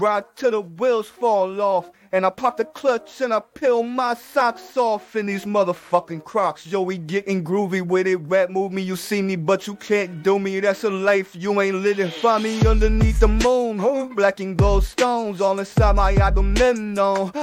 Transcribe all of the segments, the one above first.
grind till the wheels fall off. And I pop the clutch and I peel my socks off in these motherfucking crocs. Yo, we getting groovy with it. Rap move me, you see me, but you can't do me. That's a life you ain't living. Find me underneath the moon, huh? Black and gold stones all inside my abdomen.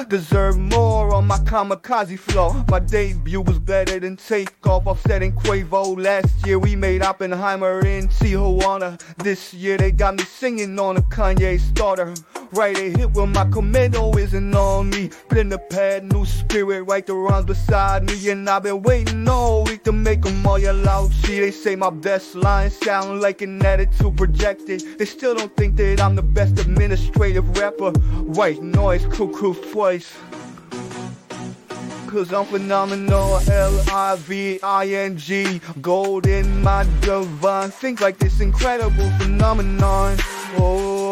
Deserve more on my kamikaze flow. My debut was better than takeoff. Offsetting Quavo. Last year we made Oppenheimer in Tijuana. This year they got me singing on a Kanye starter. Right a hit when my commando isn't on me. Put the pad, new spirit, write the rhymes beside me. And I've been waiting all week to make them all yell out. See, they say my best lines sound like an attitude projected. They still don't think that I'm the best administrative rapper. White noise, cuckoo voice. Cause I'm phenomenal, L-I-V-I-N-G Gold in my divine Think like this incredible phenomenon Oh,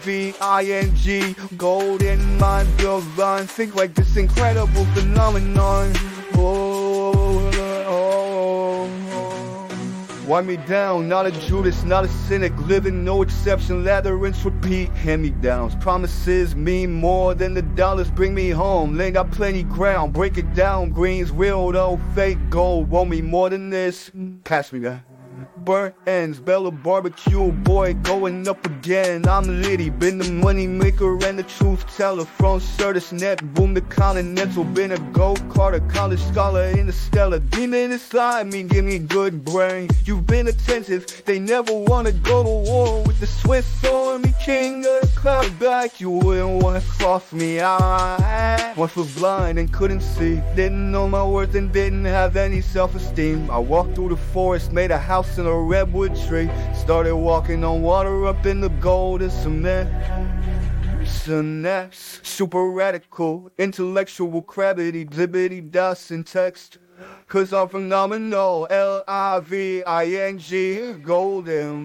L-I-V-I-N-G Gold in my divine Think like this incredible phenomenon Oh, oh, oh. Wind me down, not a Judas, not a cynic, living no exception, labyrinths repeat, hand me downs. Promises mean more than the dollars bring me home. Laying got plenty ground, break it down, greens real though, fake gold. Want me more than this? Pass me that. Burnt ends, Bella barbecue, boy, going up again. I'm Liddy, been the money maker and the truth teller. From Certus Net, boom the continental, been a go a college scholar in the stellar. Demon inside me, give me good brain. You've been attentive, they never wanna go to war with the Swiss Army King of the cloud back. You wouldn't wanna cross me. I once was blind and couldn't see, didn't know my worth and didn't have any self-esteem. I walked through the forest, made a house in a redwood tree. Started walking on water up in the golden and cement. Synapse, super radical, intellectual gravity, zibbity dust in text. Cause I'm phenomenal, L-I-V-I-N-G, golden.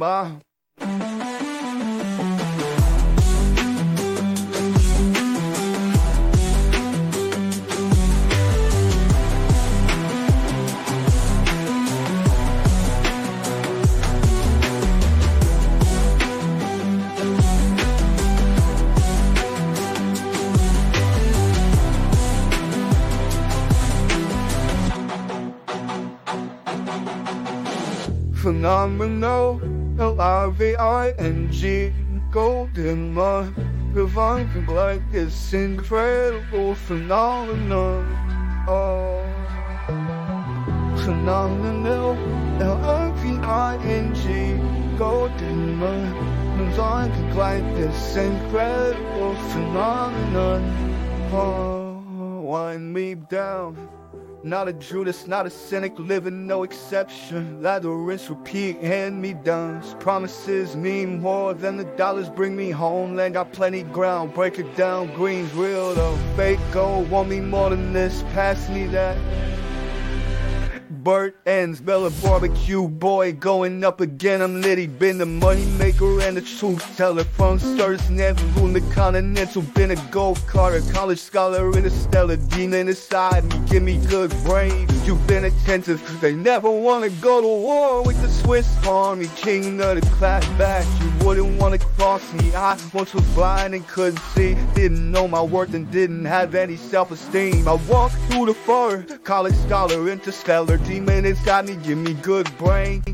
Phenomenal, L-I-V-I-N-G, golden mine. Reviving like this incredible phenomenon. Oh, phenomenal, L-I-V-I-N-G, golden mine. Reviving like this incredible phenomenon. Oh, wind me down. Not a Judas, not a cynic, living no exception. Labyrinths repeat, hand me downs. Promises mean more than the dollars bring me home. Land got plenty ground, break it down. Green's real though, fake gold. Want me more than this, pass me that. Burnt ends, Bella barbecue boy going up again. I'm litty, been the money maker and the truth teller. From never on the continental. Been a gold carter, college scholar in a stellar. Demon inside me, give me good brain. You've been attentive, they never wanna go to war with the Swiss Army King of the class back. You wouldn't wanna cross me. I once was blind and couldn't see. Didn't know my worth and didn't have any self esteem. I walked through the forest, college scholar, interstellar demon got me, give me good brain.